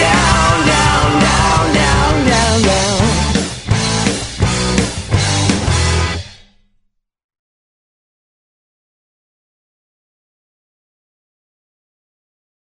down